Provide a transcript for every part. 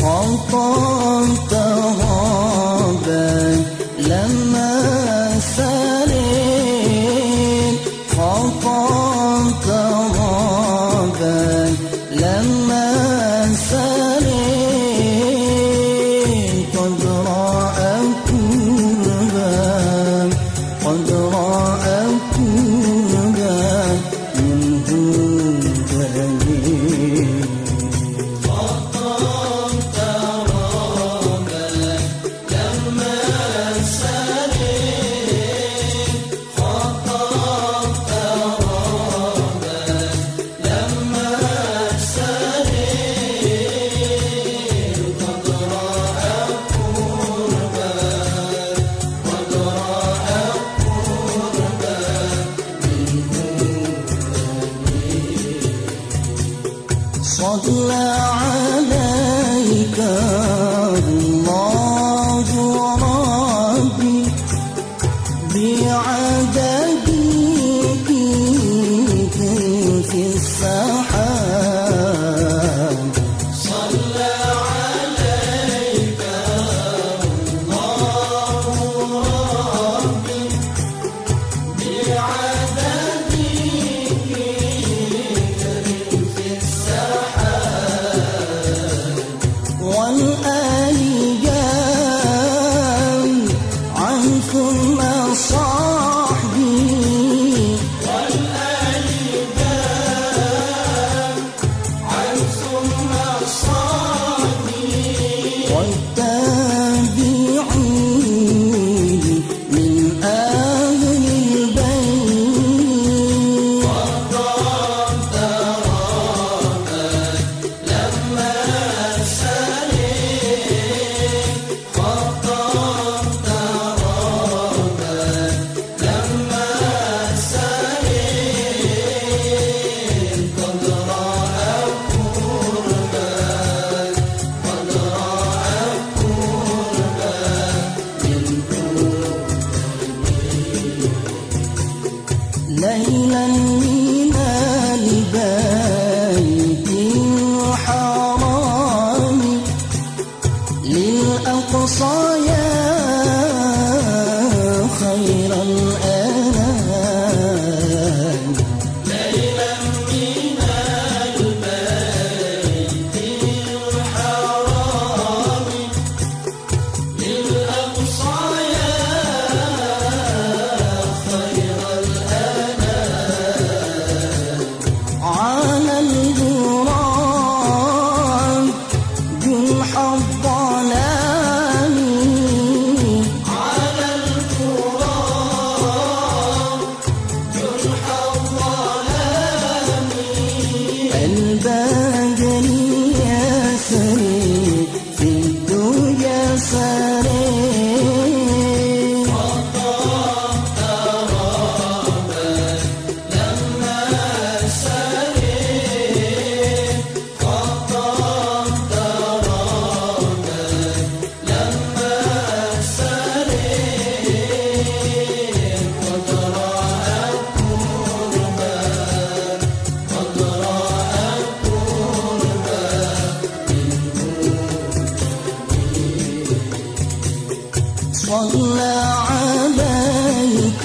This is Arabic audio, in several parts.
狂风。Tá ao consolar. É. صلى عليك.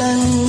lần